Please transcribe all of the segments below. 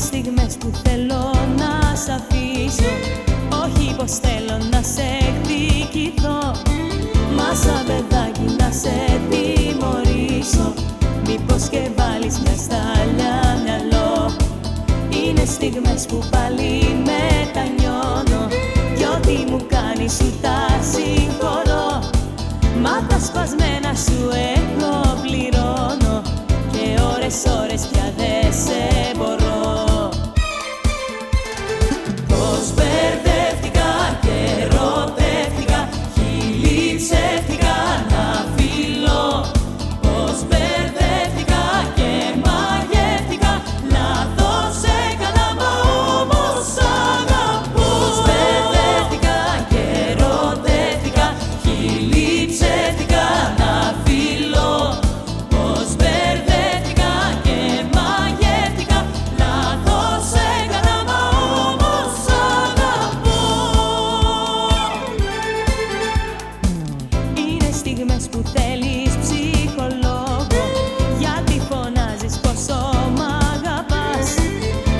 στιγμές που θέλω να σ' αφήσω Όχι πως θέλω να σε εκδικηθώ. Μα σαν παιδάκι να σε τιμωρήσω Μήπως και βάλεις μια στάλια μυαλό. Είναι στιγμές που πάλι μετανιώνω Κι ό,τι μου κάνεις σου τα συγχωρώ. Μα τα σπασμένα σου στιγμές που θέλεις ψυχολόγο. Γιατί φωνάζεις πόσο μ' αγαπάς.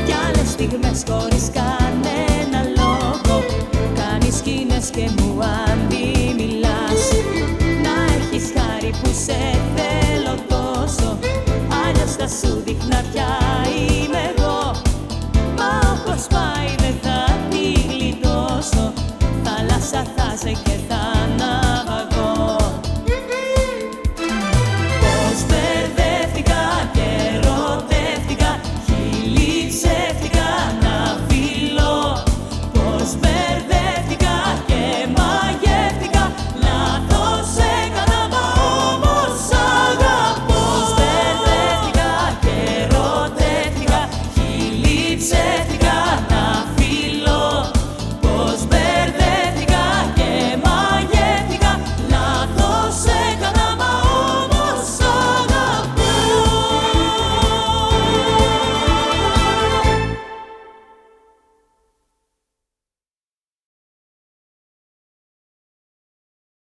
Κι άλλες στιγμές χωρίς κανένα λόγο. Κάνεις σκηνές και μου αντιμιλάς Να έχεις χάρη που σε θέλω τόσο. Αλλιώς θα σου δείχνα πια είμαι εγώ. Μα όπως πάει δεν θα τη γλιτώσω. Θάλασσα θα σε και